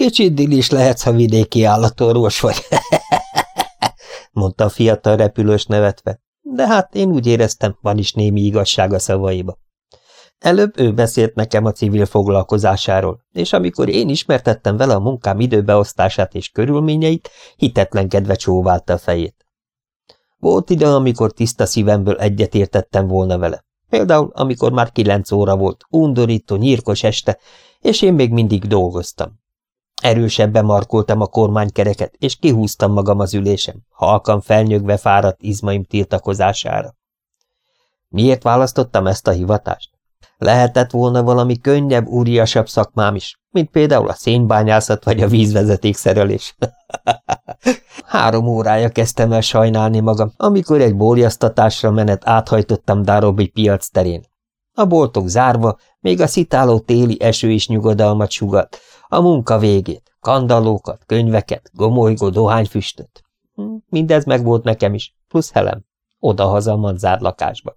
Kicsit dilis lehetsz, ha vidéki állatorvos vagy, mondta a fiatal repülős nevetve, de hát én úgy éreztem, van is némi igazság a szavaiba. Előbb ő beszélt nekem a civil foglalkozásáról, és amikor én ismertettem vele a munkám időbeosztását és körülményeit, hitetlenkedve csóválta a fejét. Volt ide, amikor tiszta szívemből egyetértettem volna vele. Például, amikor már kilenc óra volt, undorító, nyírkos este, és én még mindig dolgoztam. Erősebben markoltam a kormánykereket, és kihúztam magam az ülésem, halkan felnyögve fáradt izmaim tiltakozására. Miért választottam ezt a hivatást? Lehetett volna valami könnyebb, úriasabb szakmám is, mint például a szénbányászat vagy a vízvezetékszerelés. Három órája kezdtem el sajnálni magam, amikor egy bóljasztatásra menet áthajtottam Darobi piac terén. A boltok zárva, még a szitáló téli eső is nyugodalmat sugat, a munka végét, kandallókat, könyveket, gomolygó dohányfüstöt. Hm, mindez meg volt nekem is, plusz Helem, odahaza a manzár lakásba.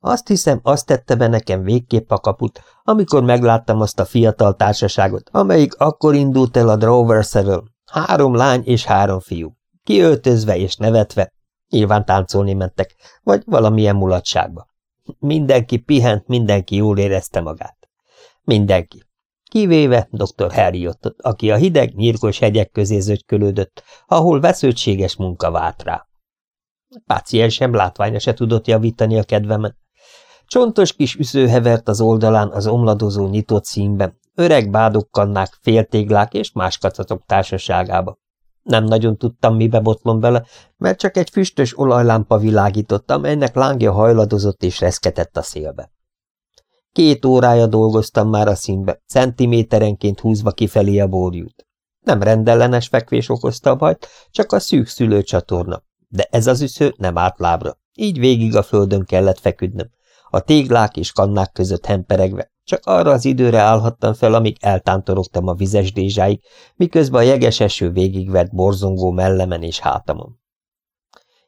Azt hiszem, azt tette be nekem végképp a kaput, amikor megláttam azt a fiatal társaságot, amelyik akkor indult el a drovers Három lány és három fiú. Kiöltözve és nevetve. Nyilván táncolni mentek, vagy valamilyen mulatságba. Mindenki pihent, mindenki jól érezte magát. Mindenki. Kivéve dr. Harriottot, aki a hideg, nyírkos hegyek közé zögykölődött, ahol vesződtséges munka vált rá. Páciensem látványa se tudott javítani a kedvemen. Csontos kis üsző hevert az oldalán az omladozó nyitott színben, öreg bádokkannák, féltéglák és más kacatok társaságába. Nem nagyon tudtam, mibe botlom bele, mert csak egy füstös olajlámpa világított, amelynek lángja hajladozott és reszketett a szélbe. Két órája dolgoztam már a színbe, centiméterenként húzva kifelé a borjút. Nem rendellenes fekvés okozta a bajt, csak a szűk szülőcsatorna, de ez az üsző nem állt lábra, így végig a földön kellett feküdnöm, a téglák és kannák között hemperegve, csak arra az időre állhattam fel, amíg eltántorogtam a vizes dézsáig, miközben a jeges eső végigvert borzongó mellemen és hátamon.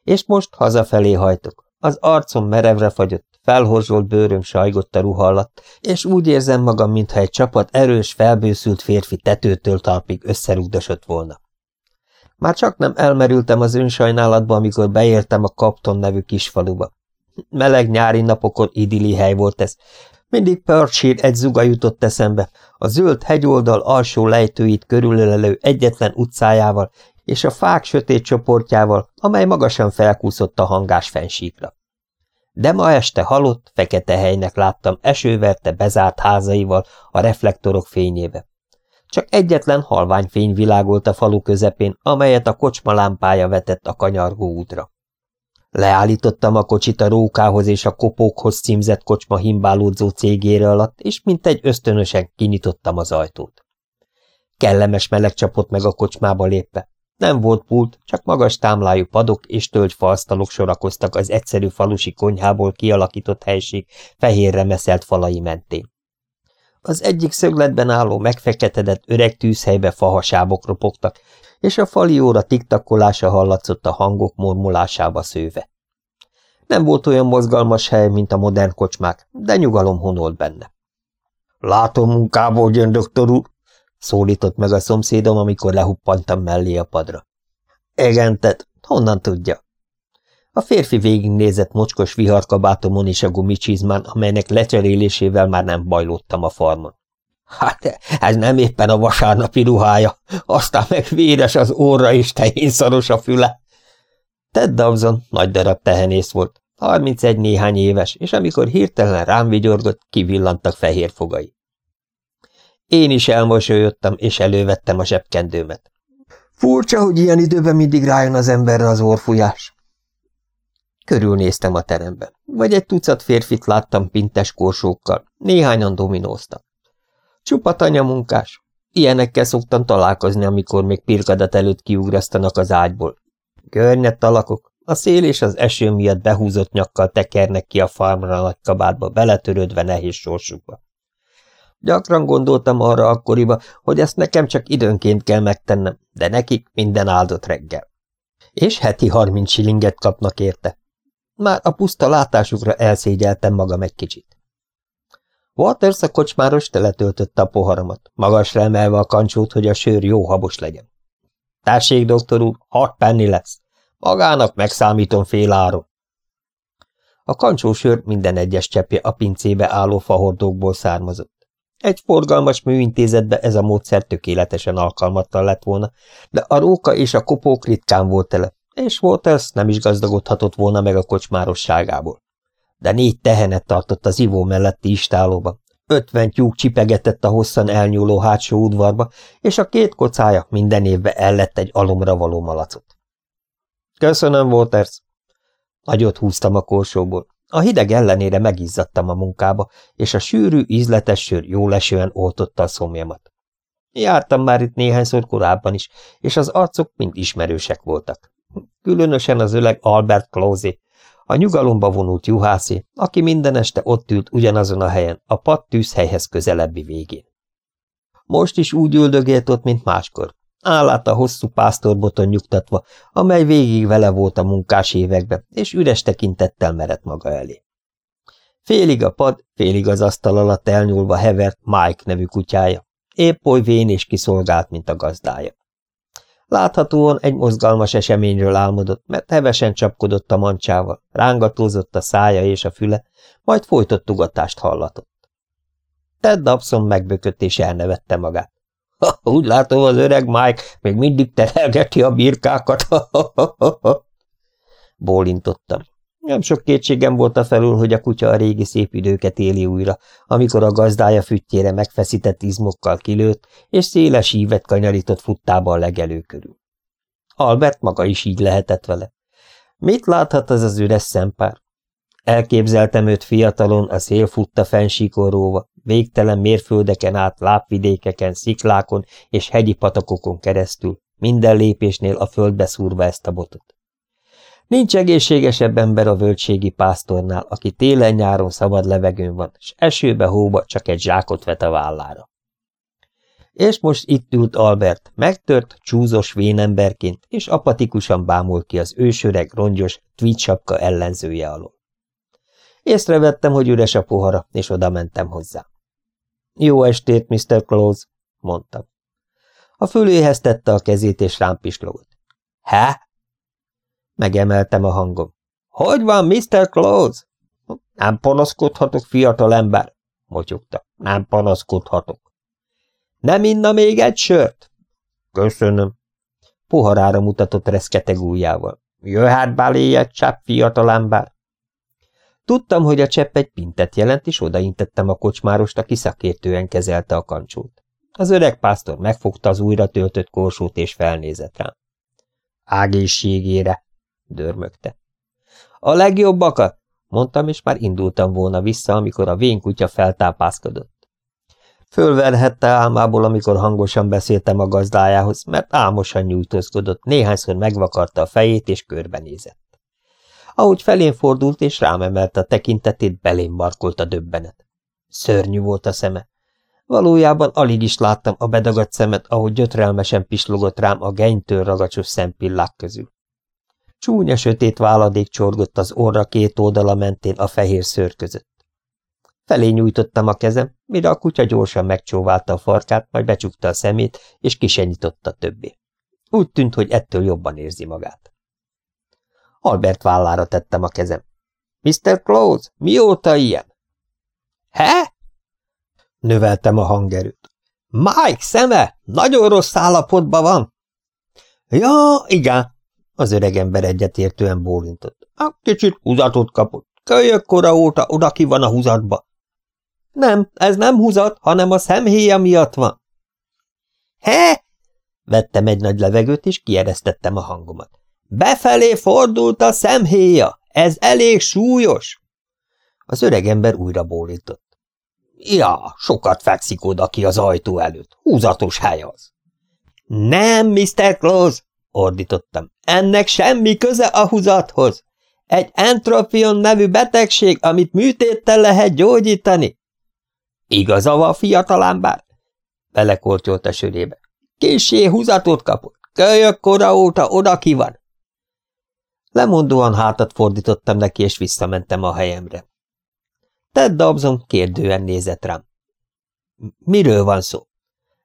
És most hazafelé hajtok. Az arcom merevre fagyott, felhorzsolt bőröm sajgott a ruha alatt, és úgy érzem magam, mintha egy csapat erős, felbőszült férfi tetőtől talpig összerugdosott volna. Már csak nem elmerültem az önsajnálatba, amikor beértem a Kapton nevű kisfaluba. Meleg nyári napokon idilli hely volt ez. Mindig Perchír egy zuga jutott eszembe, a zöld hegyoldal alsó lejtőit körülölelő egyetlen utcájával és a fák sötét csoportjával, amely magasan felkúszott a hangás fensíkra. De ma este halott, fekete helynek láttam esőverte bezárt házaival a reflektorok fényébe. Csak egyetlen halvány fény világolt a falu közepén, amelyet a kocsma lámpája vetett a kanyargó útra. Leállítottam a kocsit a rókához és a kopókhoz címzett kocsma himbálódzó cégére alatt, és mint egy ösztönösen kinyitottam az ajtót. Kellemes meleg csapott meg a kocsmába lépve. Nem volt pult, csak magas támlájú padok és tölgyfaasztalok sorakoztak az egyszerű falusi konyhából kialakított helység fehérre meszelt falai mentén. Az egyik szögletben álló megfeketedett öreg tűzhelybe fahasábok ropogtak, és a fali óra tiktakkolása hallatszott a hangok mormulásába szőve. Nem volt olyan mozgalmas hely, mint a modern kocsmák, de nyugalom honolt benne. – Látom munkából jön, doktor úr! – szólított meg a szomszédom, amikor lehuppantam mellé a padra. – Igen, tehát honnan tudja? A férfi végignézett mocskos viharkabátomon és a gumicsizmán, amelynek lecserélésével már nem bajlottam a farmon. Hát ez nem éppen a vasárnapi ruhája, aztán meg véres az óra és tehénszaros a füle. Ted Dawson nagy darab tehenész volt, 31 néhány éves, és amikor hirtelen rám vigyorgott, kivillantak fehér fogai. Én is elmosolyodtam, és elővettem a zsebkendőmet. Furcsa, hogy ilyen időben mindig rájön az emberre az orfújás. Körülnéztem a terembe, vagy egy tucat férfit láttam pintes korsókkal, néhányan dominóztak. Csupa tanyamunkás. Ilyenekkel szoktam találkozni, amikor még pirkadat előtt kiugrasztanak az ágyból. Görnyett alakok, a szél és az eső miatt behúzott nyakkal tekernek ki a farmra nagy kabátba, beletörődve nehéz sorsukba. Gyakran gondoltam arra akkoriba, hogy ezt nekem csak időnként kell megtennem, de nekik minden áldott reggel. És heti harminc silinget kapnak érte. Már a puszta látásukra elszégyeltem magam egy kicsit. Waters a kocsmáros teletöltötte a poharamat, magasra emelve a kancsót, hogy a sör jó habos legyen. Társék, doktor úr, hat penni lesz. Magának megszámítom fél áron. A kancsósör minden egyes cseppje a pincébe álló fahordókból származott. Egy forgalmas műintézetbe ez a módszer tökéletesen alkalmattal lett volna, de a róka és a kopók ritkán volt tele, és Waters nem is gazdagodhatott volna meg a kocsmárosságából. De négy tehenet tartott az ivó melletti istálóba, ötven tyúk csipegetett a hosszan elnyúló hátsó udvarba, és a két kocája minden évben ellett egy alomra való malacot. Köszönöm, Waters. Nagyot húztam a korsóból. A hideg ellenére megizzadtam a munkába, és a sűrű, ízletes sör jól esően oltotta a szomjamat. Jártam már itt néhányszor korábban is, és az arcok mind ismerősek voltak. Különösen az öleg Albert Closey, a nyugalomba vonult juhászé, aki minden este ott ült ugyanazon a helyen, a pad tűzhelyhez közelebbi végén. Most is úgy üldögélt ott, mint máskor, állát a hosszú pásztorboton nyugtatva, amely végig vele volt a munkás években, és üres tekintettel merett maga elé. Félig a pad, félig az asztal alatt elnyúlva hevert Mike nevű kutyája, épp oly vén és kiszolgált, mint a gazdája. Láthatóan egy mozgalmas eseményről álmodott, mert hevesen csapkodott a mancsával, rángatózott a szája és a füle, majd folytott tugatást hallatott. Ted Dobson megbökött és elnevette magát. Úgy látom, az öreg Mike még mindig terelgeti a birkákat. Bólintottam. Nem sok kétségem volt a felül, hogy a kutya a régi szép időket éli újra, amikor a gazdája füttyére megfeszített izmokkal kilőtt, és széles ívet kanyarított futtába a legelő körül. Albert maga is így lehetett vele. Mit láthat az az üres szempár? Elképzeltem őt fiatalon, a szél futta fensíkoróva, végtelen mérföldeken át, lápvidékeken, sziklákon és hegyi patakokon keresztül, minden lépésnél a földbe szúrva ezt a botot. Nincs egészségesebb ember a völgységi pásztornál, aki télen-nyáron szabad levegőn van, és esőbe-hóba csak egy zsákot vet a vállára. És most itt ült Albert, megtört, csúzos vénemberként, és apatikusan bámult ki az ősöreg, rongyos, tweetsapka ellenzője alól. Észrevettem, hogy üres a pohara, és oda mentem hozzá. Jó estét, Mr. Close, mondtam. A füléhez tette a kezét, és rám pislogott. Há? Megemeltem a hangom. Hogy van, Mr. Close? Nem panaszkodhatok, fiatal ember, motyogta. Nem panaszkodhatok. Nem inna még egy sört? Köszönöm. Poharára mutatott reszketeg ujjával. Jöhet beléjed, csepp, fiatal ember. Tudtam, hogy a csepp egy pintet jelent, és odaintettem a kocsmárost, aki szakértően kezelte a kancsót. Az öreg pásztor megfogta az újra töltött korsót, és felnézett rám. Ágészségére, dörmögte. A legjobbakat, mondtam, és már indultam volna vissza, amikor a vén kutya feltápászkodott. Fölverhette álmából, amikor hangosan beszéltem a gazdájához, mert álmosan nyújtózkodott, néhányszor megvakarta a fejét, és körbenézett. Ahogy felén fordult és rám emelte a tekintetét, belém markolt a döbbenet. Szörnyű volt a szeme. Valójában alig is láttam a bedagadt szemet, ahogy gyötrelmesen pislogott rám a genytől ragacsos szempillák közül. Csúnya sötét váladék csorgott az orra két oldala mentén a fehér szőr között. Felé nyújtottam a kezem, mire a kutya gyorsan megcsóválta a farkát, majd becsukta a szemét, és kisenyította többé. Úgy tűnt, hogy ettől jobban érzi magát. Albert vállára tettem a kezem. Mr. Close, mióta ilyen? He? Növeltem a hangerőt. Mike szeme nagyon rossz állapotban van. Ja, igen, az öregember egyetértően bólintott. A kicsit húzatot kapott. Kölyök kora óta oda ki van a húzatba. Nem, ez nem húzat, hanem a szemhéja miatt van. He? Vettem egy nagy levegőt, és kieresztettem a hangomat. Befelé fordult a szemhéja. Ez elég súlyos. Az öregember újra bólintott. Ja, sokat fekszik oda ki az ajtó előtt. Húzatos hely az. Nem, Mr. Close, ordítottam. Ennek semmi köze a húzathoz. Egy entropion nevű betegség, amit műtéttel lehet gyógyítani. Igaza van, fiatalámbár? Belekortyolt a sörébe. Kissé húzatot kapott. Kölyök kora óta oda ki van. Lemondóan hátat fordítottam neki, és visszamentem a helyemre. Ted Dobson kérdően nézett rám. Miről van szó?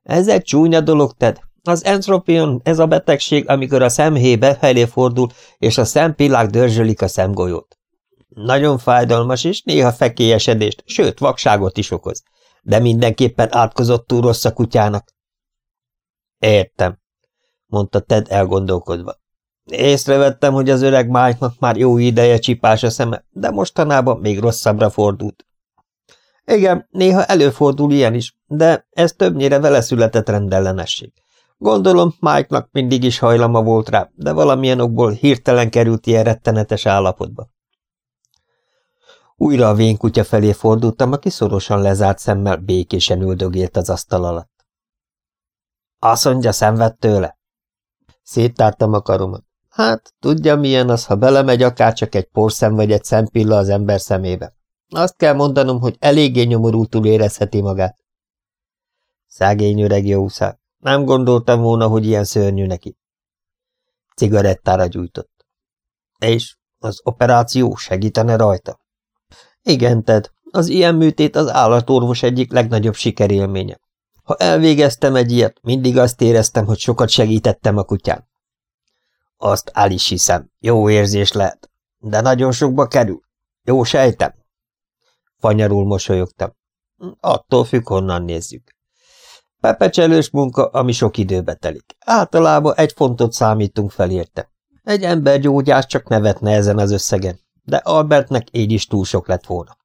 Ez egy csúnya dolog, Ted. Az entropion, ez a betegség, amikor a szemhéj befelé fordul, és a szempillák dörzsölik a szemgolyót. Nagyon fájdalmas, és néha fekélyesedést, sőt, vakságot is okoz. De mindenképpen átkozottul rossz a kutyának. Értem, mondta Ted elgondolkodva. Észrevettem, hogy az öreg mike már jó ideje csipás a szeme, de mostanában még rosszabbra fordult. Igen, néha előfordul ilyen is, de ez többnyire vele született rendellenesség. Gondolom, Mike-nak mindig is hajlama volt rá, de valamilyen okból hirtelen került ilyen rettenetes állapotba. Újra a vénkutya felé fordultam, aki szorosan lezárt szemmel békésen üldögélt az asztal alatt. Azt mondja, szenved tőle? Széttártam a karomat. Hát, tudja milyen az, ha belemegy akár csak egy porszem vagy egy szempilla az ember szemébe. Azt kell mondanom, hogy eléggé nyomorultul érezheti magát. Szágény öreg jószág. Nem gondoltam volna, hogy ilyen szörnyű neki. Cigarettára gyújtott. És az operáció segítene rajta? Igen, Ted, az ilyen műtét az állatorvos egyik legnagyobb sikerélménye. Ha elvégeztem egy ilyet, mindig azt éreztem, hogy sokat segítettem a kutyán. Azt el is hiszem, jó érzés lehet, de nagyon sokba kerül. Jó sejtem. Fanyarul mosolyogtam. Attól függ, honnan nézzük. Pepecselős munka, ami sok időbe telik. Általában egy fontot számítunk fel érte. Egy embergyógyász csak nevetne ezen az összegen, de Albertnek így is túl sok lett volna.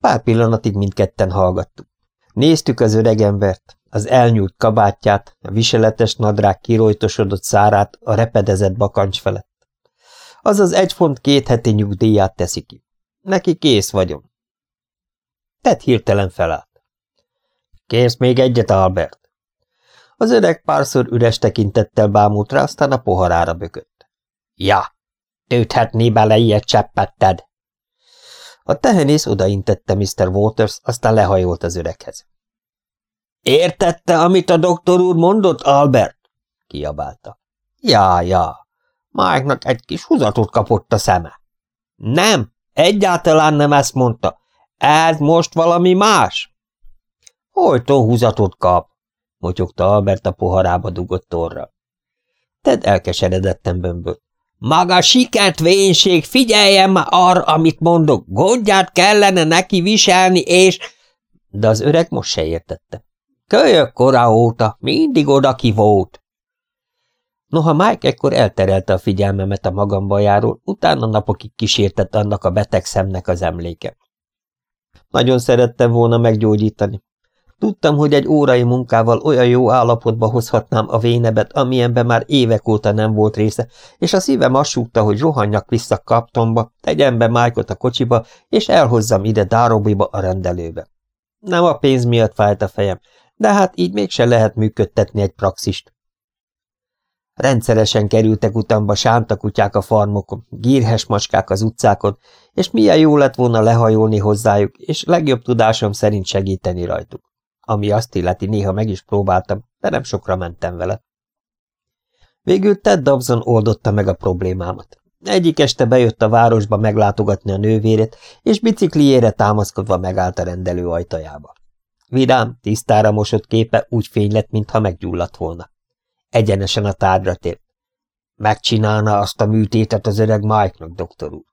Pár pillanatig mindketten hallgattuk. Néztük az öregembert, az elnyújt kabátját, a viseletes nadrág kirojtosodott szárát a repedezett bakancs felett. Az egy font két heti nyugdíját teszi ki. Neki kész vagyom. Ted hirtelen felállt. Kész még egyet, Albert? Az öreg párszor üres tekintettel bámult rá, aztán a poharára bökött. Ja, tőthetné bele ilyet cseppetted. A tehenész odaintette Mr. Waters, aztán lehajolt az öreghez. Értette, amit a doktor úr mondott, Albert? kiabálta. Ja, ja, Mike-nak egy kis húzatot kapott a szeme. Nem, egyáltalán nem ezt mondta. Ez most valami más. Hojtó húzatot kap, motyogta Albert a poharába dugott orra. Ted elkeseredetten bömbölt. Maga sikert vénység, figyeljen már arra, amit mondok, gondját kellene neki viselni, és... De az öreg most se értette. Kölyök kora óta, mindig oda ki volt. Noha Mike ekkor elterelte a figyelmemet a magam bajáról, utána napokig kísértett annak a beteg szemnek az emléke. Nagyon szerettem volna meggyógyítani, Tudtam, hogy egy órai munkával olyan jó állapotba hozhatnám a vénebet, amilyenben már évek óta nem volt része, és a szívem azt hogy rohanjak vissza kaptomba, tegyem be Májkot a kocsiba, és elhozzam ide Dárobiba a rendelőbe. Nem a pénz miatt fájt a fejem, de hát így mégse lehet működtetni egy praxist. Rendszeresen kerültek utamba sántakutyák a farmokon, gírhes macskák az utcákon, és milyen jó lett volna lehajolni hozzájuk, és legjobb tudásom szerint segíteni rajtuk. Ami azt illeti, néha meg is próbáltam, de nem sokra mentem vele. Végül Ted Dobson oldotta meg a problémámat. Egyik este bejött a városba meglátogatni a nővérét, és bicikliére támaszkodva megállt a rendelő ajtajába. Vidám, tisztára mosott képe úgy fény lett, mintha meggyulladt volna. Egyenesen a tárgyra tért. Megcsinálna azt a műtétet az öreg Mike-nak, doktor úr.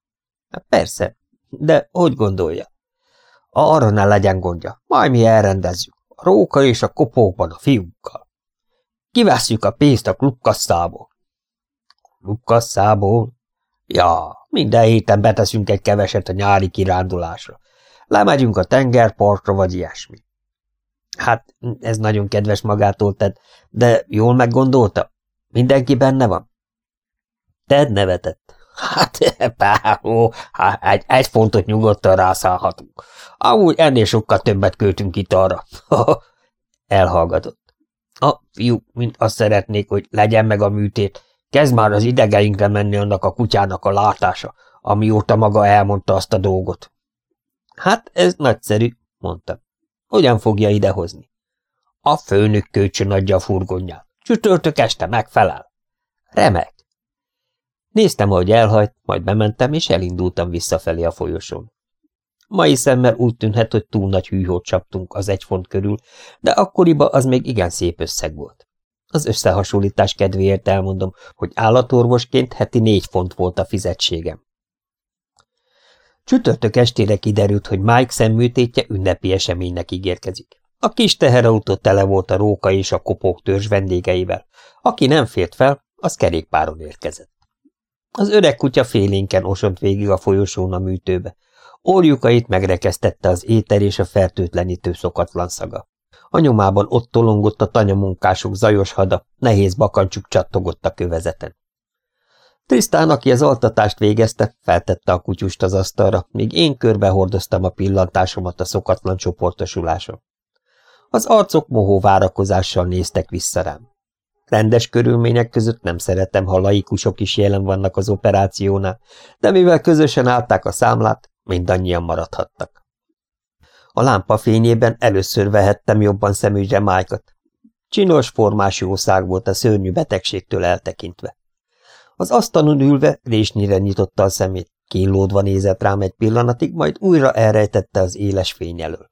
Hát persze, de hogy gondolja? Arra ne legyen gondja, majd mi elrendezzük róka és a kopókban a fiúkkal. Kivesszük a pénzt a klubkasszából. Klubkasszából? Ja, minden héten beteszünk egy keveset a nyári kirándulásra. Lemegyünk a tengerpartra, vagy ilyesmi. Hát, ez nagyon kedves magától tett, de jól meggondolta? Mindenki benne van? Ted nevetett. Hát, páró, hát egy, egy fontot nyugodtan rászállhatunk. Amúgy ennél sokkal többet költünk itt arra. Elhallgatott. A fiú, mint azt szeretnék, hogy legyen meg a műtét, kezd már az idegeinkre menni annak a kutyának a látása, amióta maga elmondta azt a dolgot. Hát ez nagyszerű, mondta. Hogyan fogja idehozni? A főnök kölcsön adja a furgonját. Csütörtök este megfelel. Remek. Néztem, ahogy elhajt, majd bementem, és elindultam visszafelé a folyosón. Mai szemmel úgy tűnhet, hogy túl nagy hűhót csaptunk az egy font körül, de akkoriban az még igen szép összeg volt. Az összehasonlítás kedvéért elmondom, hogy állatorvosként heti négy font volt a fizetségem. Csütörtök estére kiderült, hogy Mike szemműtétje ünnepi eseménynek ígérkezik. A kis teherautó tele volt a róka és a kopók törzs vendégeivel. Aki nem fért fel, az kerékpáron érkezett. Az öreg kutya félénken osont végig a folyosón a műtőbe. Orjukait megrekesztette az éter és a fertőtlenítő szokatlan szaga. A nyomában ott tolongott a tanyamunkások zajos hada, nehéz bakancsuk csattogott a kövezeten. Trisztán, aki az altatást végezte, feltette a kutyust az asztalra, míg én körbe hordoztam a pillantásomat a szokatlan csoportosuláson. Az arcok mohó várakozással néztek vissza rám. Rendes körülmények között nem szeretem, ha laikusok is jelen vannak az operációnál, de mivel közösen állták a számlát, mindannyian maradhattak. A lámpa fényében először vehettem jobban szemügyre Májkat. Csinos formás jószág volt a szörnyű betegségtől eltekintve. Az asztalon ülve résnyire nyitotta a szemét, kínlódva nézett rám egy pillanatig, majd újra elrejtette az éles fény elől.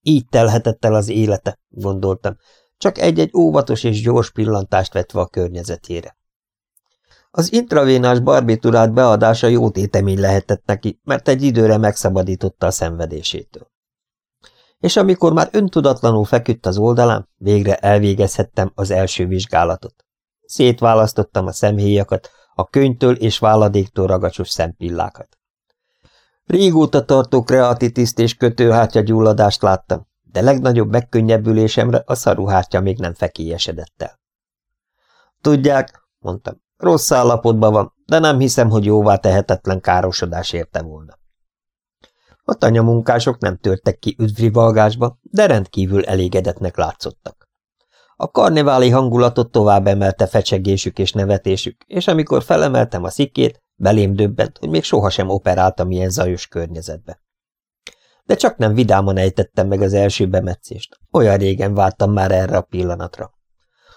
Így telhetett el az élete, gondoltam, csak egy-egy óvatos és gyors pillantást vetve a környezetére. Az intravénás barbiturát beadása jó tétemény lehetett neki, mert egy időre megszabadította a szenvedésétől. És amikor már öntudatlanul feküdt az oldalán, végre elvégezhettem az első vizsgálatot. Szétválasztottam a szemhéjakat, a könytől és váladéktól ragacsos szempillákat. Régóta tartó kreatitiszt és kötőhártya gyulladást láttam, de legnagyobb megkönnyebbülésemre a szaruhártya még nem fekélyesedett el. Tudják, mondtam, rossz állapotban van, de nem hiszem, hogy jóvá tehetetlen károsodás érte volna. A tanyamunkások nem törtek ki üdvrivalgásba, de rendkívül elégedetnek látszottak. A karneváli hangulatot tovább emelte fecsegésük és nevetésük, és amikor felemeltem a szikét, belém döbbent, hogy még sohasem operáltam ilyen zajos környezetbe. De csak nem vidáman ejtettem meg az első bemetszést. Olyan régen vártam már erre a pillanatra.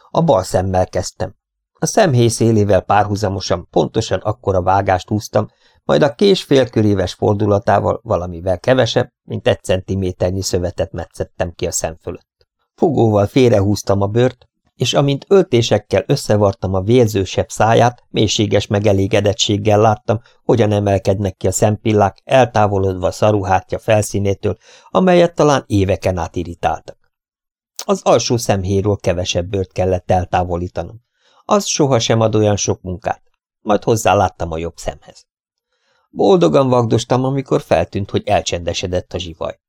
A bal szemmel kezdtem. A szemhéj szélével párhuzamosan pontosan akkora vágást húztam, majd a kés félköréves fordulatával valamivel kevesebb, mint egy centiméternyi szövetet metszettem ki a szem fölött. Fogóval félrehúztam a bőrt, és amint öltésekkel összevartam a vérzősebb száját, mélységes megelégedettséggel láttam, hogyan emelkednek ki a szempillák, eltávolodva a szaruhártya felszínétől, amelyet talán éveken át irritáltak. Az alsó szemhéról kevesebb bőrt kellett eltávolítanom. Az sohasem ad olyan sok munkát. Majd hozzáláttam a jobb szemhez. Boldogan vagdostam, amikor feltűnt, hogy elcsendesedett a zsivaj.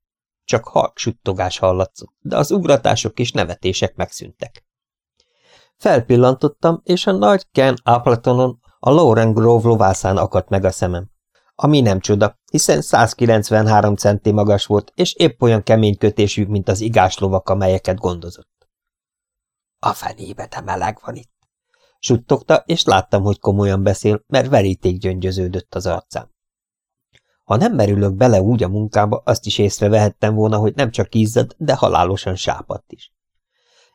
Csak halk suttogás hallatszott, de az ugratások és nevetések megszűntek. Felpillantottam, és a nagy Ken Appletonon a Lauren Grove lovászán akadt meg a szemem. Ami nem csoda, hiszen 193 centi magas volt, és épp olyan kemény kötésű, mint az igás lovak, amelyeket gondozott. A fenébe, de meleg van itt. Suttogta, és láttam, hogy komolyan beszél, mert veríték gyöngyöződött az arcám. Ha nem merülök bele úgy a munkába, azt is észrevehettem volna, hogy nem csak izzad, de halálosan sápadt is.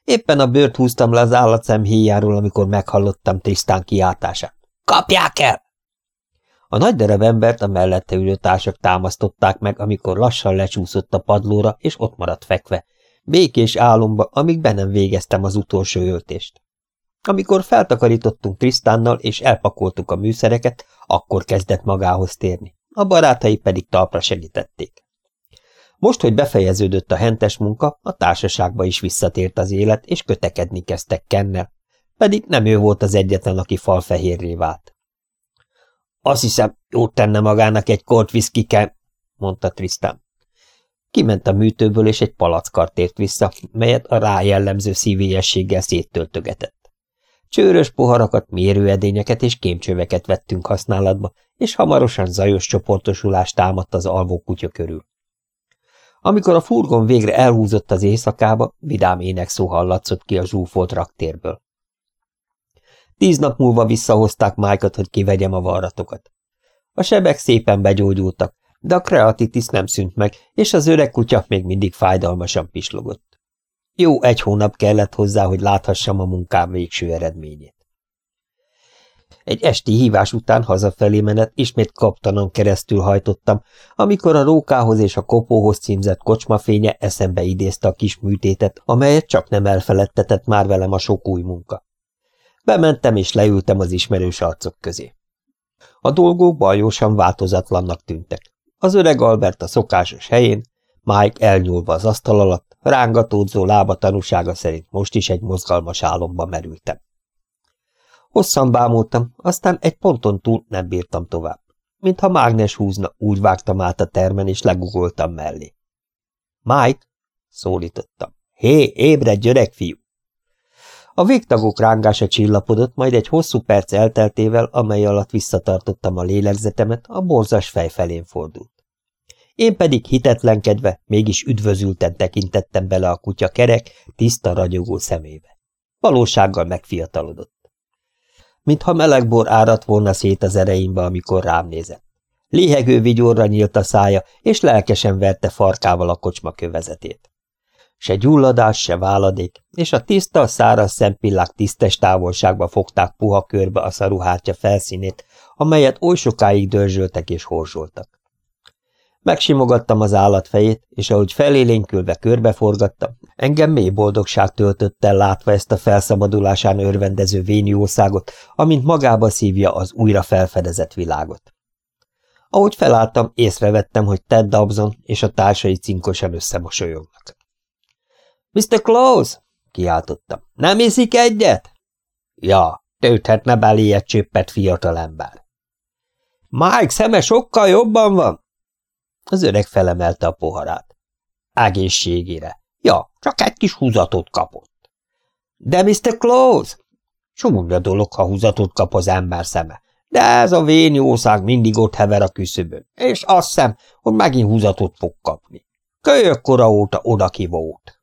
Éppen a bőrt húztam le az állatszem héjáról, amikor meghallottam Trisztán kiáltását. – Kapják el! A nagy darab embert a mellette ülő társak támasztották meg, amikor lassan lecsúszott a padlóra, és ott maradt fekve, békés álomba, amíg be nem végeztem az utolsó öltést. Amikor feltakarítottunk Trisztánnal, és elpakoltuk a műszereket, akkor kezdett magához térni a barátai pedig talpra segítették. Most, hogy befejeződött a hentes munka, a társaságba is visszatért az élet, és kötekedni kezdtek Kennel, pedig nem ő volt az egyetlen, aki falfehérré vált. Azt hiszem, jót tenne magának egy kort viszkiken, mondta Tristan. Kiment a műtőből, és egy palackart tért vissza, melyet a rájellemző szívélyességgel széttöltögetett. Csőrös poharakat, mérőedényeket és kémcsöveket vettünk használatba, és hamarosan zajos csoportosulás támadt az alvó kutya körül. Amikor a furgon végre elhúzott az éjszakába, vidám énekszó hallatszott ki a zsúfolt raktérből. Tíz nap múlva visszahozták Májkat, hogy kivegyem a varratokat. A sebek szépen begyógyultak, de a kreatitis nem szűnt meg, és az öreg kutya még mindig fájdalmasan pislogott. Jó egy hónap kellett hozzá, hogy láthassam a munkám végső eredményét. Egy esti hívás után hazafelé menet ismét kaptanon keresztül hajtottam, amikor a rókához és a kopóhoz címzett kocsmafénye eszembe idézte a kis műtétet, amelyet csak nem elfeledtetett már velem a sok új munka. Bementem és leültem az ismerős arcok közé. A dolgok bajosan változatlannak tűntek. Az öreg Albert a szokásos helyén, Mike elnyúlva az asztal alatt, rángatódzó lába tanúsága szerint most is egy mozgalmas álomba merültem. Hosszan bámultam, aztán egy ponton túl nem bírtam tovább. Mintha mágnes húzna, úgy vágtam át a termen, és legugoltam mellé. Mike, szólítottam. Hé, ébredj, öreg fiú! A végtagok rángása csillapodott, majd egy hosszú perc elteltével, amely alatt visszatartottam a lélegzetemet, a borzas fej felén fordult. Én pedig hitetlenkedve, mégis üdvözülten tekintettem bele a kutya kerek, tiszta ragyogó szemébe. Valósággal megfiatalodott. Mintha melegbor áradt volna szét az ereimbe, amikor rám nézett. Léhegő vigyorra nyílt a szája, és lelkesen verte farkával a kocsma kövezetét. Se gyulladás, se váladék, és a tiszta, száraz szempillák tisztes távolságba fogták puha körbe a szaruhártya felszínét, amelyet oly sokáig dörzsöltek és horzsoltak. Megsimogattam az állat fejét, és ahogy felélénkülve körbeforgattam, engem mély boldogság töltött el látva ezt a felszabadulásán örvendező vényjószágot, amint magába szívja az újra felfedezett világot. Ahogy felálltam, észrevettem, hogy Ted Dobson és a társai cinkosan összemosolyognak. – Mr. Close! – kiáltottam. – Nem iszik egyet? – Ja, tölthetne belé egy csöppet fiatalember. – Mike szeme sokkal jobban van! Az öreg felemelte a poharát. Egészségére. Ja, csak egy kis húzatot kapott. De Mr. Close? Csomóra dolog, ha húzatot kap az ember szeme. De ez a vén jószág mindig ott hever a küszöbön, és azt hiszem, hogy megint húzatot fog kapni. Kölyök kora óta oda ki volt.